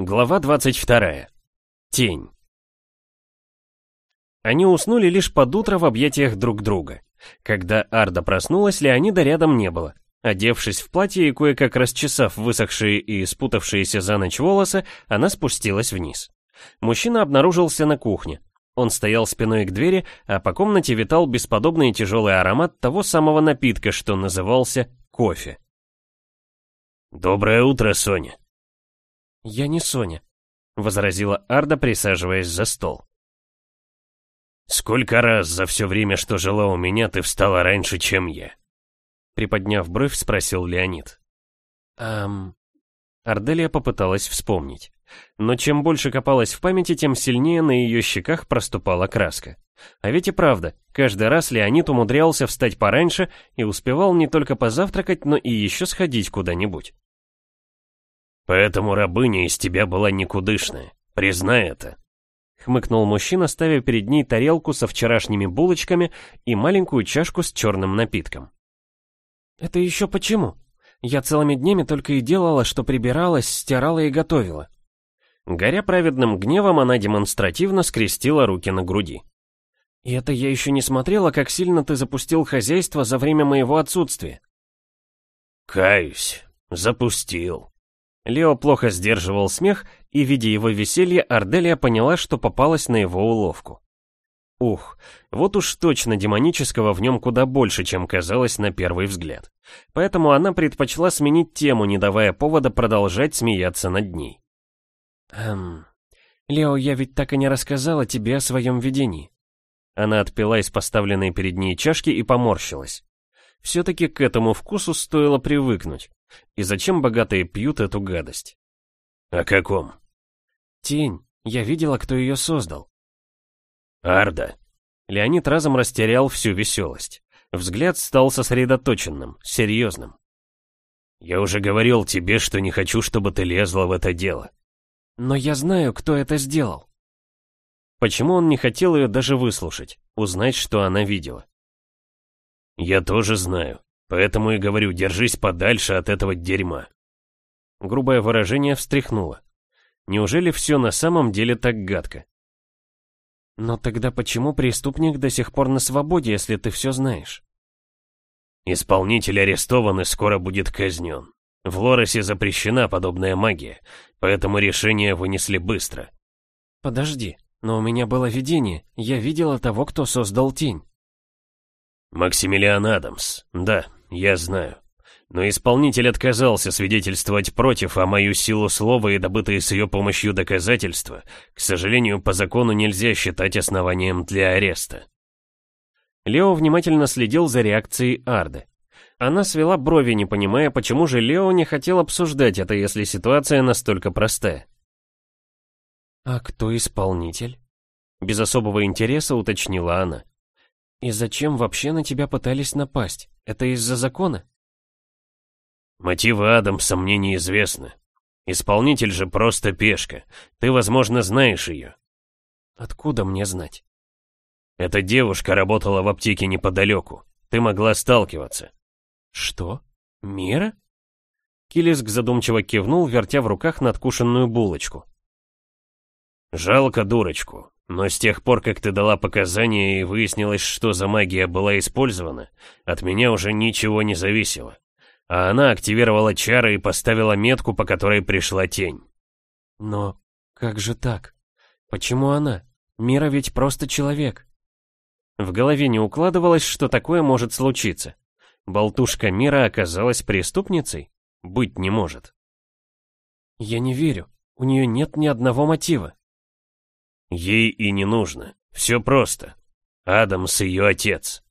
Глава 22. Тень. Они уснули лишь под утро в объятиях друг друга. Когда Арда проснулась, Леонида рядом не было. Одевшись в платье и кое-как расчесав высохшие и спутавшиеся за ночь волосы, она спустилась вниз. Мужчина обнаружился на кухне. Он стоял спиной к двери, а по комнате витал бесподобный тяжелый аромат того самого напитка, что назывался кофе. «Доброе утро, Соня!» «Я не Соня», — возразила Арда, присаживаясь за стол. «Сколько раз за все время, что жила у меня, ты встала раньше, чем я?» Приподняв бровь, спросил Леонид. «Эм...» Арделия попыталась вспомнить. Но чем больше копалась в памяти, тем сильнее на ее щеках проступала краска. А ведь и правда, каждый раз Леонид умудрялся встать пораньше и успевал не только позавтракать, но и еще сходить куда-нибудь. «Поэтому рабыня из тебя была никудышная, признай это», — хмыкнул мужчина, ставя перед ней тарелку со вчерашними булочками и маленькую чашку с черным напитком. «Это еще почему? Я целыми днями только и делала, что прибиралась, стирала и готовила». Горя праведным гневом, она демонстративно скрестила руки на груди. «И это я еще не смотрела, как сильно ты запустил хозяйство за время моего отсутствия». «Каюсь, запустил». Лео плохо сдерживал смех, и, видя его веселье, Арделия поняла, что попалась на его уловку. Ух, вот уж точно демонического в нем куда больше, чем казалось на первый взгляд. Поэтому она предпочла сменить тему, не давая повода продолжать смеяться над ней. «Эм... Лео, я ведь так и не рассказала тебе о своем видении». Она отпила из поставленной перед ней чашки и поморщилась. Все-таки к этому вкусу стоило привыкнуть. И зачем богатые пьют эту гадость? «О каком?» «Тень. Я видела, кто ее создал». «Арда». Леонид разом растерял всю веселость. Взгляд стал сосредоточенным, серьезным. «Я уже говорил тебе, что не хочу, чтобы ты лезла в это дело». «Но я знаю, кто это сделал». Почему он не хотел ее даже выслушать, узнать, что она видела? «Я тоже знаю. Поэтому и говорю, держись подальше от этого дерьма». Грубое выражение встряхнуло. Неужели все на самом деле так гадко? Но тогда почему преступник до сих пор на свободе, если ты все знаешь? Исполнитель арестован и скоро будет казнен. В Лоросе запрещена подобная магия, поэтому решение вынесли быстро. Подожди, но у меня было видение, я видела того, кто создал тень. Максимилиан Адамс, да, я знаю. Но исполнитель отказался свидетельствовать против, а мою силу слова и добытые с ее помощью доказательства, к сожалению, по закону нельзя считать основанием для ареста. Лео внимательно следил за реакцией Арды. Она свела брови, не понимая, почему же Лео не хотел обсуждать это, если ситуация настолько простая. «А кто исполнитель?» Без особого интереса уточнила она. «И зачем вообще на тебя пытались напасть? Это из-за закона?» Мотивы Адамса мне неизвестны. Исполнитель же просто пешка. Ты, возможно, знаешь ее. Откуда мне знать? Эта девушка работала в аптеке неподалеку. Ты могла сталкиваться. Что? Мира? Килиск задумчиво кивнул, вертя в руках надкушенную булочку. Жалко дурочку. Но с тех пор, как ты дала показания и выяснилось, что за магия была использована, от меня уже ничего не зависело. А она активировала чары и поставила метку, по которой пришла тень. Но как же так? Почему она? Мира ведь просто человек. В голове не укладывалось, что такое может случиться. Болтушка Мира оказалась преступницей? Быть не может. Я не верю. У нее нет ни одного мотива. Ей и не нужно. Все просто. Адамс ее отец.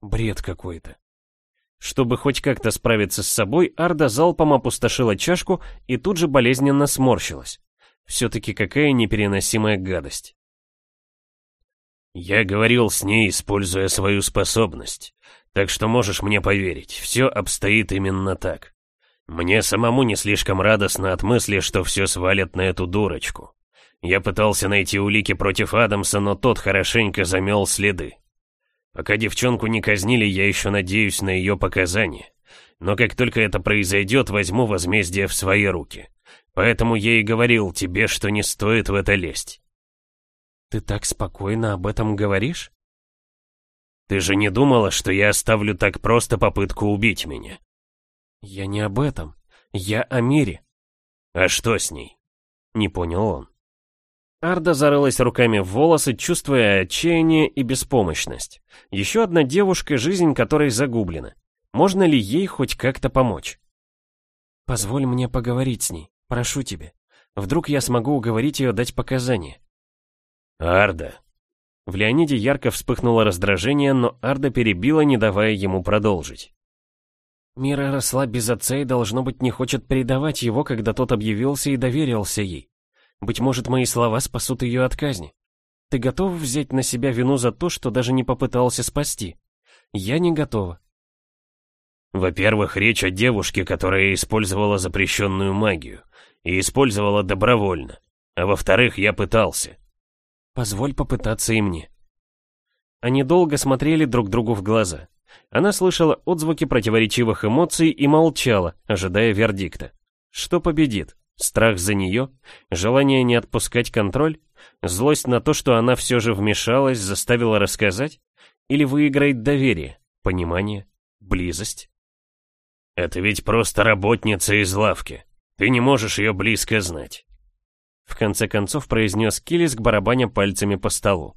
Бред какой-то. Чтобы хоть как-то справиться с собой, Арда залпом опустошила чашку и тут же болезненно сморщилась. Все-таки какая непереносимая гадость. Я говорил с ней, используя свою способность. Так что можешь мне поверить, все обстоит именно так. Мне самому не слишком радостно от мысли, что все свалят на эту дурочку. Я пытался найти улики против Адамса, но тот хорошенько замел следы. Пока девчонку не казнили, я еще надеюсь на ее показания. Но как только это произойдет, возьму возмездие в свои руки. Поэтому я и говорил тебе, что не стоит в это лезть. Ты так спокойно об этом говоришь? Ты же не думала, что я оставлю так просто попытку убить меня? Я не об этом. Я о мире. А что с ней? Не понял он. Арда зарылась руками в волосы, чувствуя отчаяние и беспомощность. Еще одна девушка, жизнь которой загублена. Можно ли ей хоть как-то помочь? Позволь мне поговорить с ней, прошу тебя. Вдруг я смогу уговорить ее дать показания. Арда. В Леониде ярко вспыхнуло раздражение, но Арда перебила, не давая ему продолжить. Мира росла без отца и, должно быть, не хочет предавать его, когда тот объявился и доверился ей. Быть может, мои слова спасут ее от казни. Ты готов взять на себя вину за то, что даже не попытался спасти? Я не готова. Во-первых, речь о девушке, которая использовала запрещенную магию. И использовала добровольно. А во-вторых, я пытался. Позволь попытаться и мне. Они долго смотрели друг другу в глаза. Она слышала отзвуки противоречивых эмоций и молчала, ожидая вердикта. Что победит? Страх за нее? Желание не отпускать контроль? Злость на то, что она все же вмешалась, заставила рассказать? Или выиграет доверие, понимание, близость? Это ведь просто работница из лавки. Ты не можешь ее близко знать. В конце концов произнес Килиск, барабаня пальцами по столу.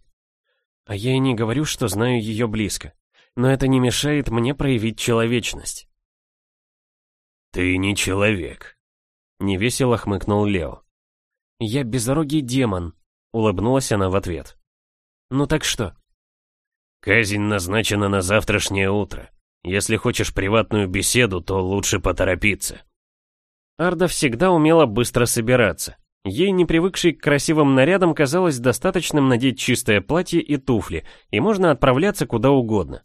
А я и не говорю, что знаю ее близко но это не мешает мне проявить человечность. «Ты не человек», — невесело хмыкнул Лео. «Я безорогий демон», — улыбнулась она в ответ. «Ну так что?» «Казнь назначена на завтрашнее утро. Если хочешь приватную беседу, то лучше поторопиться». Арда всегда умела быстро собираться. Ей, не привыкшей к красивым нарядам, казалось достаточным надеть чистое платье и туфли, и можно отправляться куда угодно.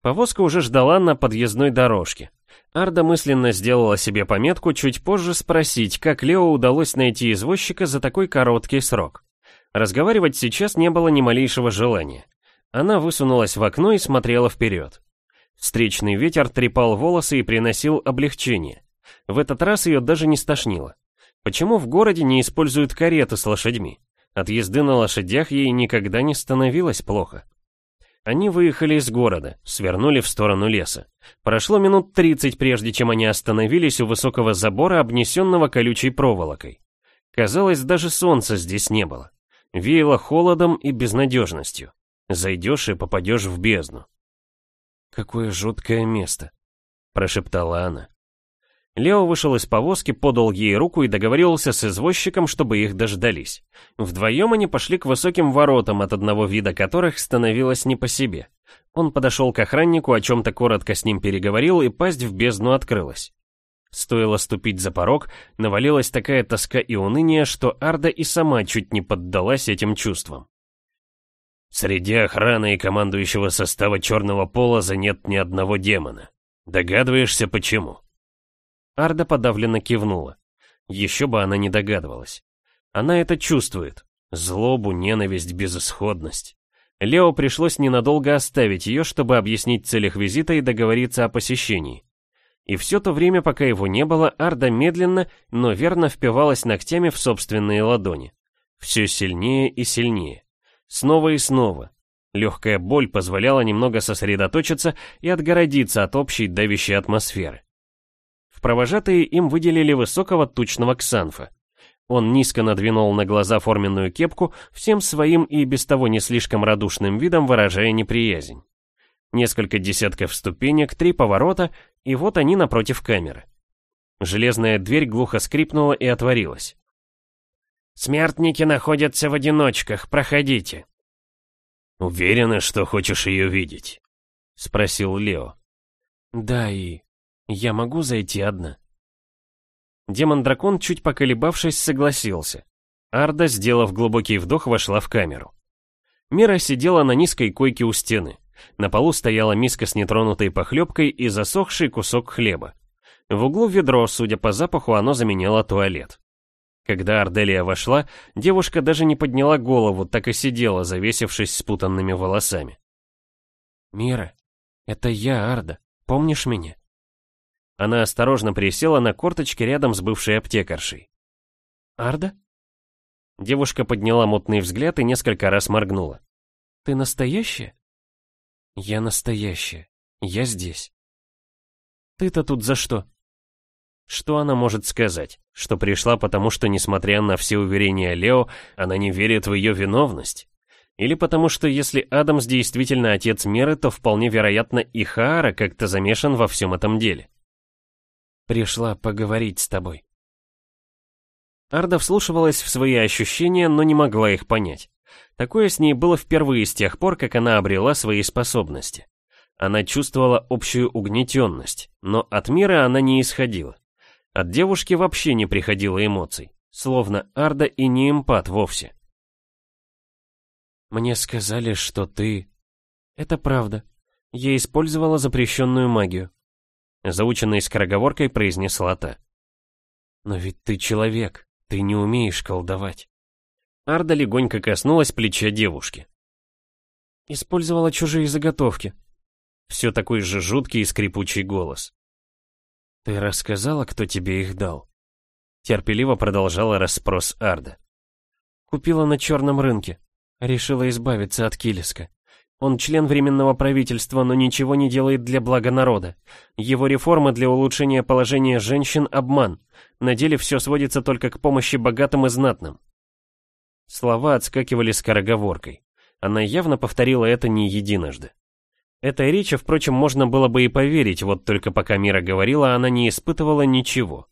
Повозка уже ждала на подъездной дорожке. Арда мысленно сделала себе пометку чуть позже спросить, как Лео удалось найти извозчика за такой короткий срок. Разговаривать сейчас не было ни малейшего желания. Она высунулась в окно и смотрела вперед. Встречный ветер трепал волосы и приносил облегчение. В этот раз ее даже не стошнило. Почему в городе не используют кареты с лошадьми? От езды на лошадях ей никогда не становилось плохо. Они выехали из города, свернули в сторону леса. Прошло минут 30, прежде чем они остановились у высокого забора, обнесенного колючей проволокой. Казалось, даже солнца здесь не было. Веяло холодом и безнадежностью. Зайдешь и попадешь в бездну. «Какое жуткое место», — прошептала она. Лео вышел из повозки, подал ей руку и договорился с извозчиком, чтобы их дождались. Вдвоем они пошли к высоким воротам, от одного вида которых становилось не по себе. Он подошел к охраннику, о чем-то коротко с ним переговорил, и пасть в бездну открылась. Стоило ступить за порог, навалилась такая тоска и уныние, что Арда и сама чуть не поддалась этим чувствам. Среди охраны и командующего состава Черного Полоза нет ни одного демона. Догадываешься, почему? Арда подавленно кивнула. Еще бы она не догадывалась. Она это чувствует. Злобу, ненависть, безысходность. Лео пришлось ненадолго оставить ее, чтобы объяснить целях визита и договориться о посещении. И все то время, пока его не было, Арда медленно, но верно впивалась ногтями в собственные ладони. Все сильнее и сильнее. Снова и снова. Легкая боль позволяла немного сосредоточиться и отгородиться от общей давящей атмосферы провожатые им выделили высокого тучного ксанфа. Он низко надвинул на глаза форменную кепку, всем своим и без того не слишком радушным видом выражая неприязнь. Несколько десятков ступенек, три поворота, и вот они напротив камеры. Железная дверь глухо скрипнула и отворилась. «Смертники находятся в одиночках, проходите». «Уверена, что хочешь ее видеть?» — спросил Лео. «Да, и я могу зайти одна?» Демон-дракон, чуть поколебавшись, согласился. Арда, сделав глубокий вдох, вошла в камеру. Мира сидела на низкой койке у стены. На полу стояла миска с нетронутой похлебкой и засохший кусок хлеба. В углу ведро, судя по запаху, оно заменяло туалет. Когда Арделия вошла, девушка даже не подняла голову, так и сидела, завесившись спутанными волосами. «Мира, это я, Арда. Помнишь меня?» Она осторожно присела на корточки рядом с бывшей аптекаршей. Арда?» Девушка подняла мутный взгляд и несколько раз моргнула. «Ты настоящая?» «Я настоящая. Я здесь». «Ты-то тут за что?» Что она может сказать? Что пришла потому, что, несмотря на все уверения Лео, она не верит в ее виновность? Или потому что если Адамс действительно отец Меры, то вполне вероятно и Хаара как-то замешан во всем этом деле? Пришла поговорить с тобой. Арда вслушивалась в свои ощущения, но не могла их понять. Такое с ней было впервые с тех пор, как она обрела свои способности. Она чувствовала общую угнетенность, но от мира она не исходила. От девушки вообще не приходило эмоций, словно Арда и не эмпат вовсе. «Мне сказали, что ты...» «Это правда. Я использовала запрещенную магию», — заученной скороговоркой произнесла та. «Но ведь ты человек, ты не умеешь колдовать». Арда легонько коснулась плеча девушки. «Использовала чужие заготовки». Все такой же жуткий и скрипучий голос. «Ты рассказала, кто тебе их дал?» Терпеливо продолжала расспрос Арда. «Купила на черном рынке. Решила избавиться от Килиска. Он член Временного правительства, но ничего не делает для блага народа. Его реформы для улучшения положения женщин – обман. На деле все сводится только к помощи богатым и знатным. Слова отскакивали скороговоркой. Она явно повторила это не единожды. Этой речи, впрочем, можно было бы и поверить, вот только пока Мира говорила, она не испытывала ничего.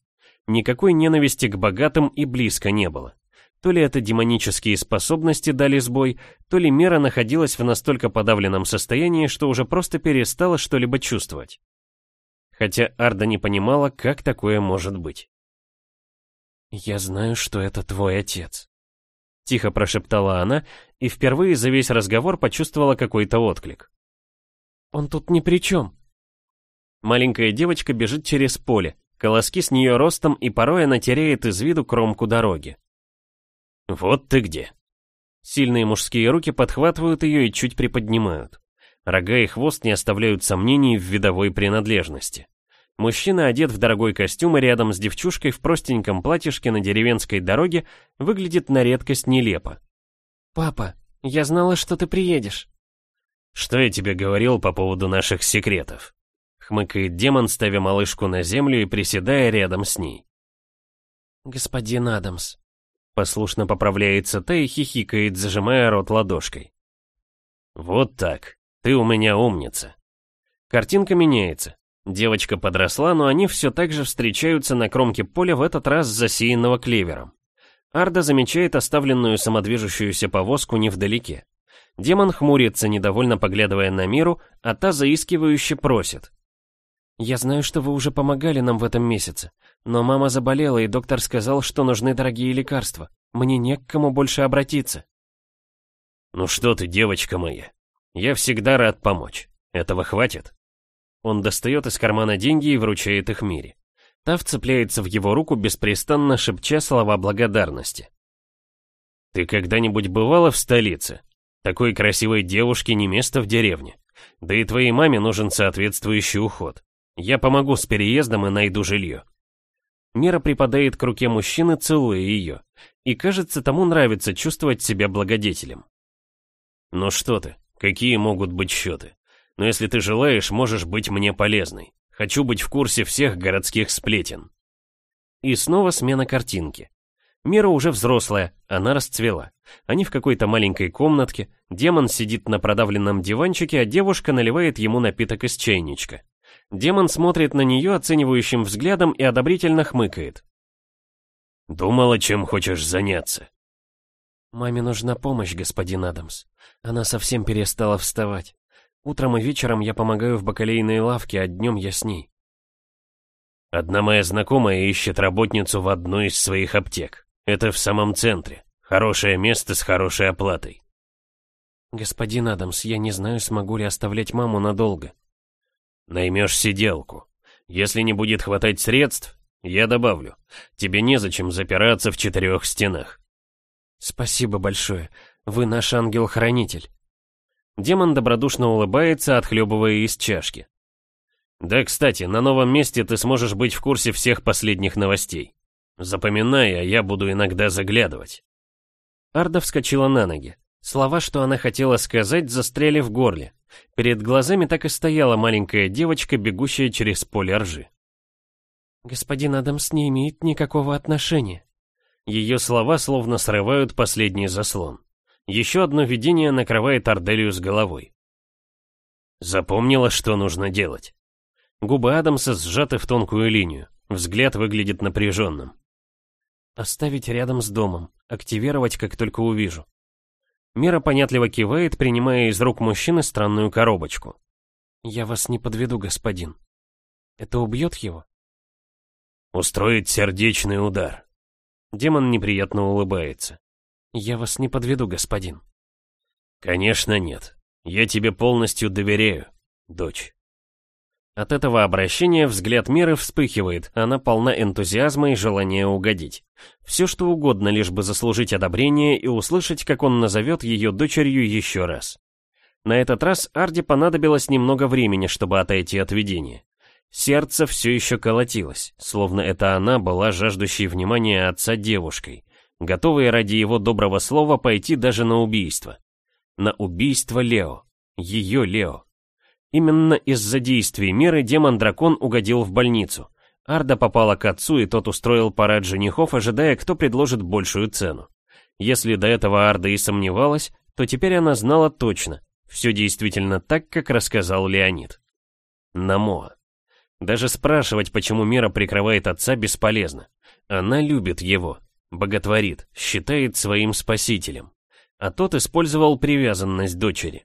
Никакой ненависти к богатым и близко не было. То ли это демонические способности дали сбой, то ли Мера находилась в настолько подавленном состоянии, что уже просто перестала что-либо чувствовать. Хотя Арда не понимала, как такое может быть. «Я знаю, что это твой отец», — тихо прошептала она, и впервые за весь разговор почувствовала какой-то отклик. «Он тут ни при чем». Маленькая девочка бежит через поле, колоски с нее ростом, и порой она теряет из виду кромку дороги. «Вот ты где!» Сильные мужские руки подхватывают ее и чуть приподнимают. Рога и хвост не оставляют сомнений в видовой принадлежности. Мужчина одет в дорогой костюм и рядом с девчушкой в простеньком платьишке на деревенской дороге выглядит на редкость нелепо. «Папа, я знала, что ты приедешь». «Что я тебе говорил по поводу наших секретов?» Хмыкает демон, ставя малышку на землю и приседая рядом с ней. «Господин Адамс», Послушно поправляется та и хихикает, зажимая рот ладошкой. Вот так. Ты у меня умница. Картинка меняется. Девочка подросла, но они все так же встречаются на кромке поля, в этот раз засеянного клевером. Арда замечает оставленную самодвижущуюся повозку невдалеке. Демон хмурится, недовольно поглядывая на миру, а та заискивающе просит. «Я знаю, что вы уже помогали нам в этом месяце, но мама заболела, и доктор сказал, что нужны дорогие лекарства. Мне не к кому больше обратиться». «Ну что ты, девочка моя, я всегда рад помочь. Этого хватит?» Он достает из кармана деньги и вручает их Мире. Та вцепляется в его руку, беспрестанно шепча слова благодарности. «Ты когда-нибудь бывала в столице? Такой красивой девушке не место в деревне. Да и твоей маме нужен соответствующий уход. Я помогу с переездом и найду жилье. Мира припадает к руке мужчины, целуя ее. И кажется, тому нравится чувствовать себя благодетелем. Ну что ты, какие могут быть счеты? Но если ты желаешь, можешь быть мне полезной. Хочу быть в курсе всех городских сплетен. И снова смена картинки. Мира уже взрослая, она расцвела. Они в какой-то маленькой комнатке, демон сидит на продавленном диванчике, а девушка наливает ему напиток из чайничка. Демон смотрит на нее оценивающим взглядом и одобрительно хмыкает. «Думала, чем хочешь заняться?» «Маме нужна помощь, господин Адамс. Она совсем перестала вставать. Утром и вечером я помогаю в бакалейной лавке, а днем я с ней». «Одна моя знакомая ищет работницу в одной из своих аптек. Это в самом центре. Хорошее место с хорошей оплатой». «Господин Адамс, я не знаю, смогу ли оставлять маму надолго. Наймешь сиделку. Если не будет хватать средств, я добавлю. Тебе незачем запираться в четырех стенах. Спасибо большое. Вы наш ангел-хранитель. Демон добродушно улыбается, отхлебывая из чашки. Да, кстати, на новом месте ты сможешь быть в курсе всех последних новостей. Запоминай, а я буду иногда заглядывать. Арда вскочила на ноги. Слова, что она хотела сказать, застряли в горле. Перед глазами так и стояла маленькая девочка, бегущая через поле ржи. «Господин Адамс не имеет никакого отношения». Ее слова словно срывают последний заслон. Еще одно видение накрывает Арделию с головой. Запомнила, что нужно делать. Губы Адамса сжаты в тонкую линию. Взгляд выглядит напряженным. Оставить рядом с домом, активировать, как только увижу. Мира понятливо кивает, принимая из рук мужчины странную коробочку. Я вас не подведу, господин. Это убьет его? Устроить сердечный удар. Демон неприятно улыбается. Я вас не подведу, господин. Конечно нет. Я тебе полностью доверяю, дочь. От этого обращения взгляд Меры вспыхивает, она полна энтузиазма и желания угодить. Все что угодно, лишь бы заслужить одобрение и услышать, как он назовет ее дочерью еще раз. На этот раз Арди понадобилось немного времени, чтобы отойти от видения. Сердце все еще колотилось, словно это она была жаждущей внимания отца девушкой, готовой ради его доброго слова пойти даже на убийство. На убийство Лео. Ее Лео. Именно из-за действий меры демон-дракон угодил в больницу. Арда попала к отцу, и тот устроил парад женихов, ожидая, кто предложит большую цену. Если до этого Арда и сомневалась, то теперь она знала точно. Все действительно так, как рассказал Леонид. Намоа. Даже спрашивать, почему Мира прикрывает отца, бесполезно. Она любит его, боготворит, считает своим спасителем. А тот использовал привязанность дочери.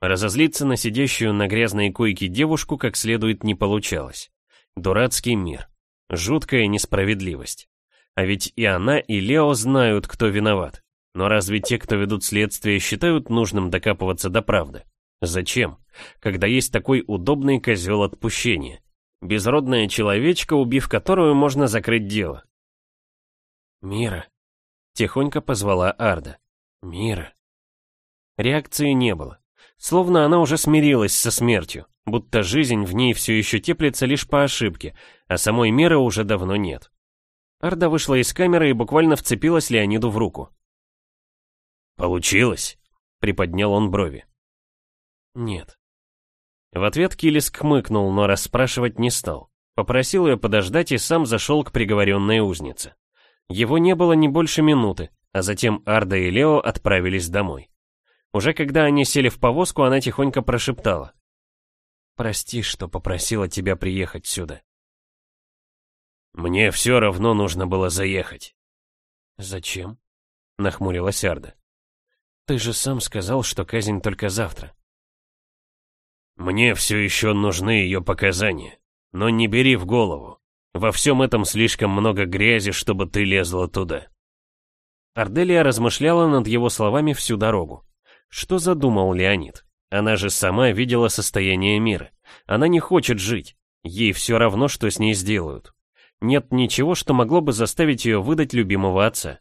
Разозлиться на сидящую на грязной койке девушку как следует не получалось. Дурацкий мир. Жуткая несправедливость. А ведь и она, и Лео знают, кто виноват. Но разве те, кто ведут следствие, считают нужным докапываться до правды? Зачем? Когда есть такой удобный козел отпущения. Безродная человечка, убив которую можно закрыть дело. «Мира», — тихонько позвала Арда. «Мира». Реакции не было. Словно она уже смирилась со смертью, будто жизнь в ней все еще теплится лишь по ошибке, а самой меры уже давно нет. Арда вышла из камеры и буквально вцепилась Леониду в руку. «Получилось?» — приподнял он брови. «Нет». В ответ Килис хмыкнул, но расспрашивать не стал. Попросил ее подождать и сам зашел к приговоренной узнице. Его не было не больше минуты, а затем Арда и Лео отправились домой. Уже когда они сели в повозку, она тихонько прошептала. «Прости, что попросила тебя приехать сюда». «Мне все равно нужно было заехать». «Зачем?» — нахмурилась Арда. «Ты же сам сказал, что казнь только завтра». «Мне все еще нужны ее показания, но не бери в голову. Во всем этом слишком много грязи, чтобы ты лезла туда». Арделия размышляла над его словами всю дорогу. Что задумал Леонид? Она же сама видела состояние мира. Она не хочет жить. Ей все равно, что с ней сделают. Нет ничего, что могло бы заставить ее выдать любимого отца.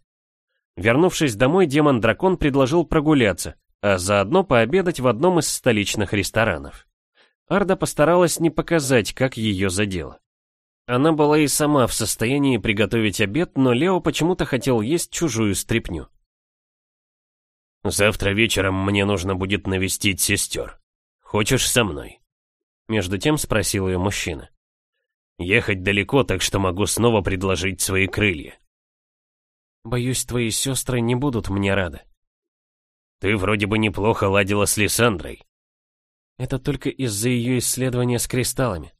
Вернувшись домой, демон-дракон предложил прогуляться, а заодно пообедать в одном из столичных ресторанов. Арда постаралась не показать, как ее задело. Она была и сама в состоянии приготовить обед, но Лео почему-то хотел есть чужую стряпню. Завтра вечером мне нужно будет навестить сестер. Хочешь со мной?» Между тем спросил ее мужчина. «Ехать далеко, так что могу снова предложить свои крылья». «Боюсь, твои сестры не будут мне рады». «Ты вроде бы неплохо ладила с Лиссандрой». «Это только из-за ее исследования с кристаллами».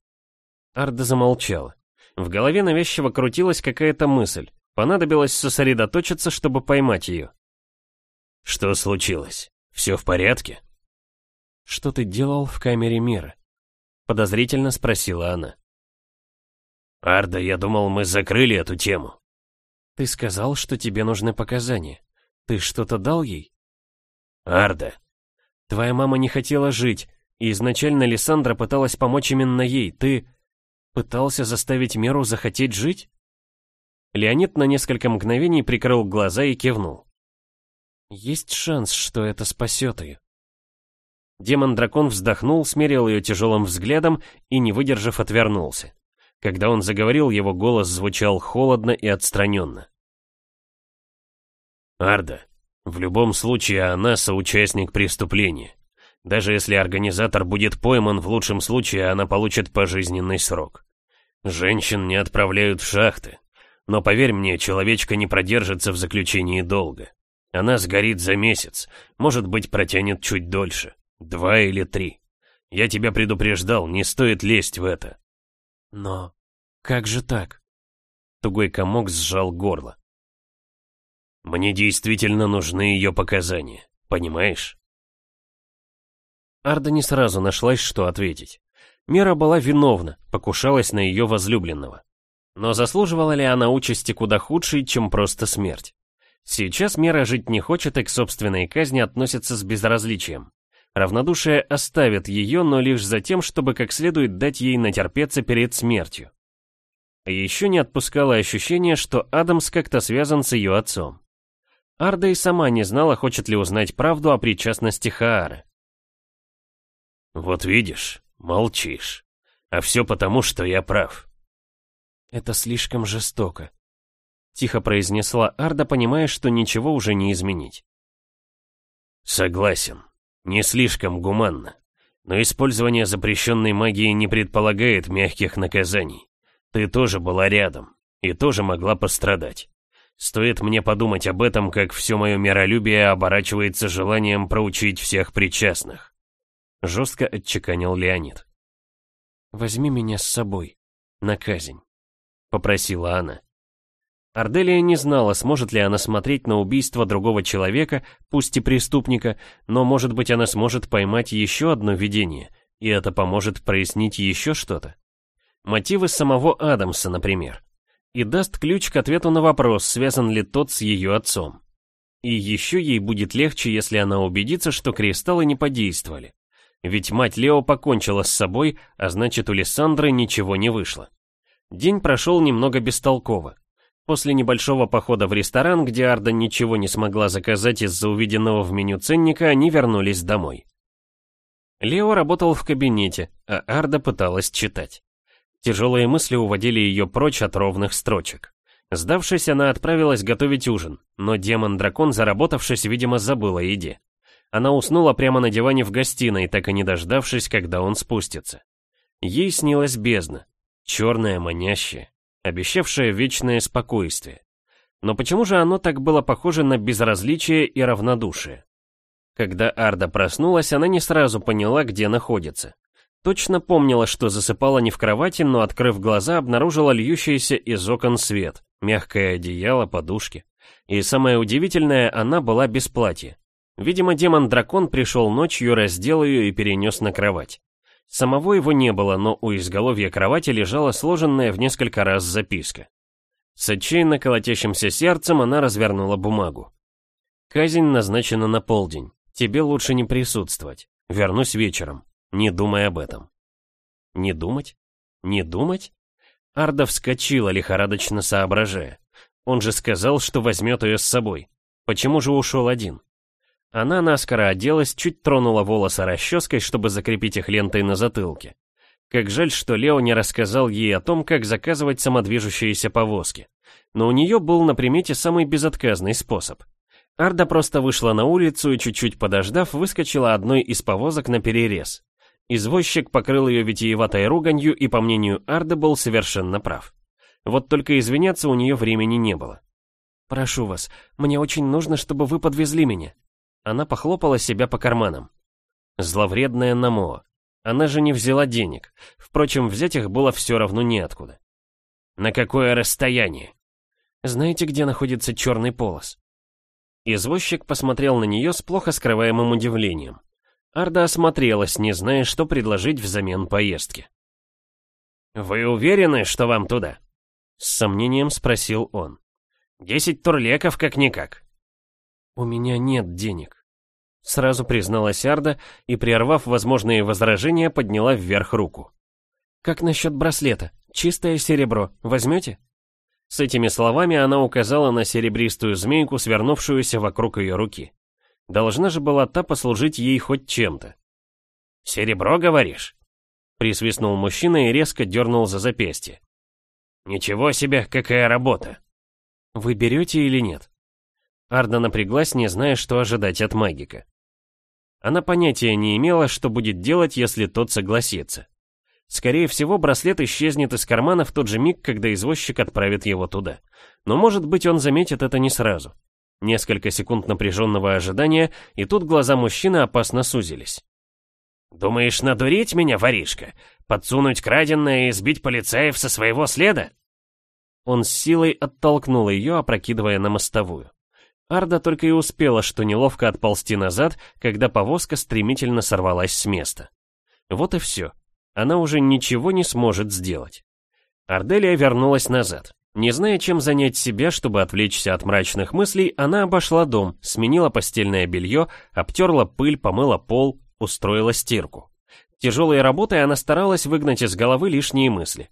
Арда замолчала. В голове навязчиво крутилась какая-то мысль. Понадобилось сосредоточиться, чтобы поймать ее. «Что случилось? Все в порядке?» «Что ты делал в камере мира?» Подозрительно спросила она. «Арда, я думал, мы закрыли эту тему». «Ты сказал, что тебе нужны показания. Ты что-то дал ей?» «Арда». «Твоя мама не хотела жить, и изначально Лиссандра пыталась помочь именно ей. Ты пытался заставить Меру захотеть жить?» Леонид на несколько мгновений прикрыл глаза и кивнул. Есть шанс, что это спасет ее. Демон-дракон вздохнул, смерил ее тяжелым взглядом и, не выдержав, отвернулся. Когда он заговорил, его голос звучал холодно и отстраненно. «Арда, в любом случае она соучастник преступления. Даже если организатор будет пойман, в лучшем случае она получит пожизненный срок. Женщин не отправляют в шахты. Но поверь мне, человечка не продержится в заключении долго. Она сгорит за месяц, может быть, протянет чуть дольше. Два или три. Я тебя предупреждал, не стоит лезть в это. Но как же так? Тугой комок сжал горло. Мне действительно нужны ее показания, понимаешь? Арда не сразу нашлась, что ответить. Мера была виновна, покушалась на ее возлюбленного. Но заслуживала ли она участи куда худшей, чем просто смерть? Сейчас Мера жить не хочет и к собственной казни относится с безразличием. Равнодушие оставит ее, но лишь за тем, чтобы как следует дать ей натерпеться перед смертью. Еще не отпускало ощущение, что Адамс как-то связан с ее отцом. Арда и сама не знала, хочет ли узнать правду о причастности Хаары. «Вот видишь, молчишь. А все потому, что я прав». «Это слишком жестоко», — тихо произнесла Арда, понимая, что ничего уже не изменить. «Согласен. Не слишком гуманно. Но использование запрещенной магии не предполагает мягких наказаний. Ты тоже была рядом. И тоже могла пострадать. Стоит мне подумать об этом, как все мое миролюбие оборачивается желанием проучить всех причастных. Жестко отчеканил Леонид. «Возьми меня с собой. На казнь», — попросила она. Арделия не знала, сможет ли она смотреть на убийство другого человека, пусть и преступника, но, может быть, она сможет поймать еще одно видение, и это поможет прояснить еще что-то. Мотивы самого Адамса, например. И даст ключ к ответу на вопрос, связан ли тот с ее отцом. И еще ей будет легче, если она убедится, что кристаллы не подействовали. Ведь мать Лео покончила с собой, а значит у Лиссандры ничего не вышло. День прошел немного бестолково. После небольшого похода в ресторан, где Арда ничего не смогла заказать из-за увиденного в меню ценника, они вернулись домой. Лео работал в кабинете, а Арда пыталась читать. Тяжелые мысли уводили ее прочь от ровных строчек. Сдавшись, она отправилась готовить ужин, но демон-дракон, заработавшись, видимо, забыл о еде. Она уснула прямо на диване в гостиной, так и не дождавшись, когда он спустится. Ей снилась бездна, черная, манящая, обещавшая вечное спокойствие. Но почему же оно так было похоже на безразличие и равнодушие? Когда Арда проснулась, она не сразу поняла, где находится. Точно помнила, что засыпала не в кровати, но, открыв глаза, обнаружила льющийся из окон свет, мягкое одеяло, подушки. И самое удивительное, она была без платья. Видимо, демон-дракон пришел ночью, раздел ее и перенес на кровать. Самого его не было, но у изголовья кровати лежала сложенная в несколько раз записка. С отчаянно колотящимся сердцем она развернула бумагу. «Казнь назначена на полдень. Тебе лучше не присутствовать. Вернусь вечером. Не думай об этом». «Не думать? Не думать?» Арда вскочила, лихорадочно соображая. Он же сказал, что возьмет ее с собой. Почему же ушел один? Она наскоро оделась, чуть тронула волосы расческой, чтобы закрепить их лентой на затылке. Как жаль, что Лео не рассказал ей о том, как заказывать самодвижущиеся повозки. Но у нее был на примете самый безотказный способ. Арда просто вышла на улицу и, чуть-чуть подождав, выскочила одной из повозок на перерез. Извозчик покрыл ее витиеватой руганью и, по мнению Арды, был совершенно прав. Вот только извиняться у нее времени не было. «Прошу вас, мне очень нужно, чтобы вы подвезли меня», она похлопала себя по карманам. Зловредная Намоа. Она же не взяла денег. Впрочем, взять их было все равно неоткуда. На какое расстояние? Знаете, где находится черный полос? Извозчик посмотрел на нее с плохо скрываемым удивлением. Арда осмотрелась, не зная, что предложить взамен поездки. «Вы уверены, что вам туда?» С сомнением спросил он. «Десять турлеков как-никак». «У меня нет денег», — сразу призналась Арда и, прервав возможные возражения, подняла вверх руку. «Как насчет браслета? Чистое серебро. Возьмете?» С этими словами она указала на серебристую змейку, свернувшуюся вокруг ее руки. Должна же была та послужить ей хоть чем-то. «Серебро, говоришь?» Присвистнул мужчина и резко дернул за запястье. Ничего себе, какая работа! Вы берете или нет? Арда напряглась, не зная, что ожидать от магика. Она понятия не имела, что будет делать, если тот согласится. Скорее всего, браслет исчезнет из кармана в тот же миг, когда извозчик отправит его туда. Но может быть он заметит это не сразу. Несколько секунд напряженного ожидания, и тут глаза мужчины опасно сузились. «Думаешь, надурить меня, воришка? Подсунуть краденное и сбить полицаев со своего следа?» Он с силой оттолкнул ее, опрокидывая на мостовую. Арда только и успела, что неловко отползти назад, когда повозка стремительно сорвалась с места. Вот и все. Она уже ничего не сможет сделать. Арделия вернулась назад. Не зная, чем занять себя, чтобы отвлечься от мрачных мыслей, она обошла дом, сменила постельное белье, обтерла пыль, помыла пол, устроила стирку. Тяжелой работой она старалась выгнать из головы лишние мысли.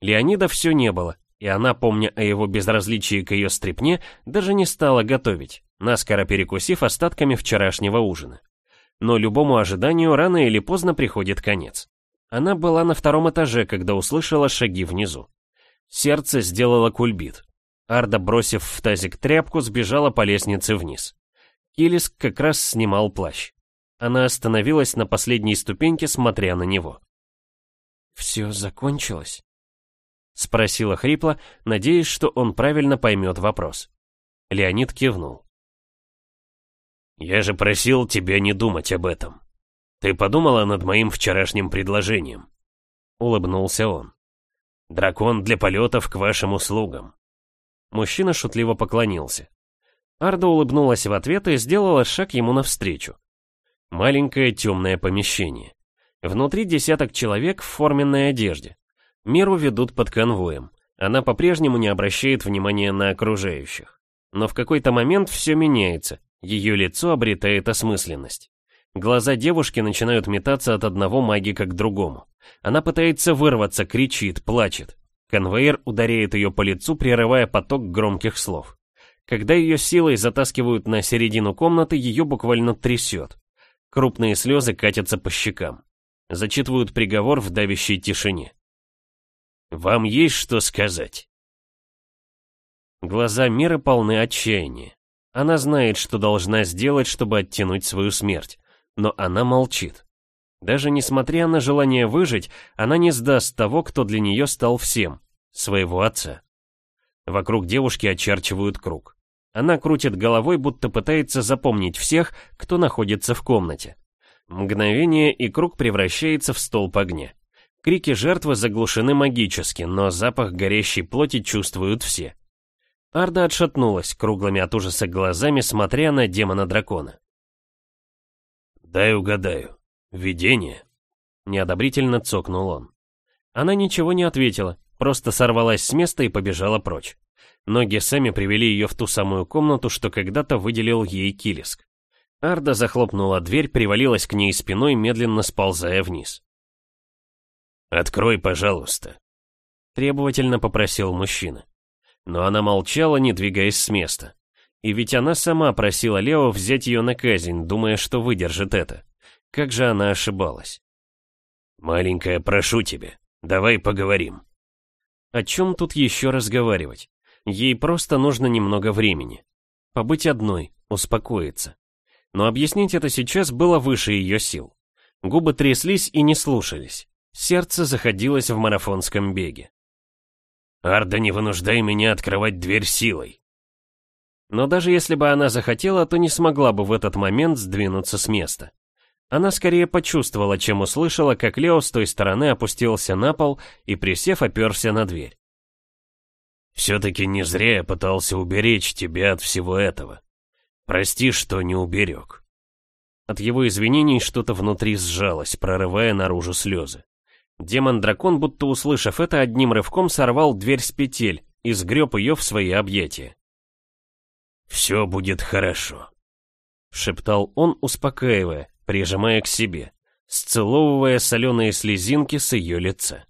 Леонида все не было, и она, помня о его безразличии к ее стрепне, даже не стала готовить, наскоро перекусив остатками вчерашнего ужина. Но любому ожиданию рано или поздно приходит конец. Она была на втором этаже, когда услышала шаги внизу. Сердце сделало кульбит. Арда, бросив в тазик тряпку, сбежала по лестнице вниз. Килиск как раз снимал плащ. Она остановилась на последней ступеньке, смотря на него. «Все закончилось?» Спросила хрипло, надеясь, что он правильно поймет вопрос. Леонид кивнул. «Я же просил тебя не думать об этом. Ты подумала над моим вчерашним предложением?» Улыбнулся он. «Дракон для полетов к вашим услугам». Мужчина шутливо поклонился. Арда улыбнулась в ответ и сделала шаг ему навстречу. Маленькое темное помещение. Внутри десяток человек в форменной одежде. Меру ведут под конвоем. Она по-прежнему не обращает внимания на окружающих. Но в какой-то момент все меняется, ее лицо обретает осмысленность. Глаза девушки начинают метаться от одного магика к другому. Она пытается вырваться, кричит, плачет. Конвейер ударяет ее по лицу, прерывая поток громких слов. Когда ее силой затаскивают на середину комнаты, ее буквально трясет. Крупные слезы катятся по щекам. Зачитывают приговор в давящей тишине. «Вам есть что сказать?» Глаза Миры полны отчаяния. Она знает, что должна сделать, чтобы оттянуть свою смерть, но она молчит. Даже несмотря на желание выжить, она не сдаст того, кто для нее стал всем, своего отца. Вокруг девушки очерчивают круг. Она крутит головой, будто пытается запомнить всех, кто находится в комнате. Мгновение, и круг превращается в столб огня. Крики жертвы заглушены магически, но запах горящей плоти чувствуют все. Арда отшатнулась, круглыми от ужаса глазами, смотря на демона-дракона. «Дай угадаю. Видение?» Неодобрительно цокнул он. Она ничего не ответила, просто сорвалась с места и побежала прочь. Ноги сами привели ее в ту самую комнату, что когда-то выделил ей Килиск. Арда захлопнула дверь, привалилась к ней спиной, медленно сползая вниз. «Открой, пожалуйста», — требовательно попросил мужчина. Но она молчала, не двигаясь с места. И ведь она сама просила Лео взять ее на казнь, думая, что выдержит это. Как же она ошибалась. «Маленькая, прошу тебя, давай поговорим». О чем тут еще разговаривать? Ей просто нужно немного времени. Побыть одной, успокоиться. Но объяснить это сейчас было выше ее сил. Губы тряслись и не слушались. Сердце заходилось в марафонском беге. «Арда, не вынуждай меня открывать дверь силой!» Но даже если бы она захотела, то не смогла бы в этот момент сдвинуться с места. Она скорее почувствовала, чем услышала, как Лео с той стороны опустился на пол и, присев, оперся на дверь. Все-таки не зря я пытался уберечь тебя от всего этого. Прости, что не уберег. От его извинений что-то внутри сжалось, прорывая наружу слезы. Демон-дракон, будто услышав это, одним рывком сорвал дверь с петель и сгреб ее в свои объятия. «Все будет хорошо», — шептал он, успокаивая, прижимая к себе, сцеловывая соленые слезинки с ее лица.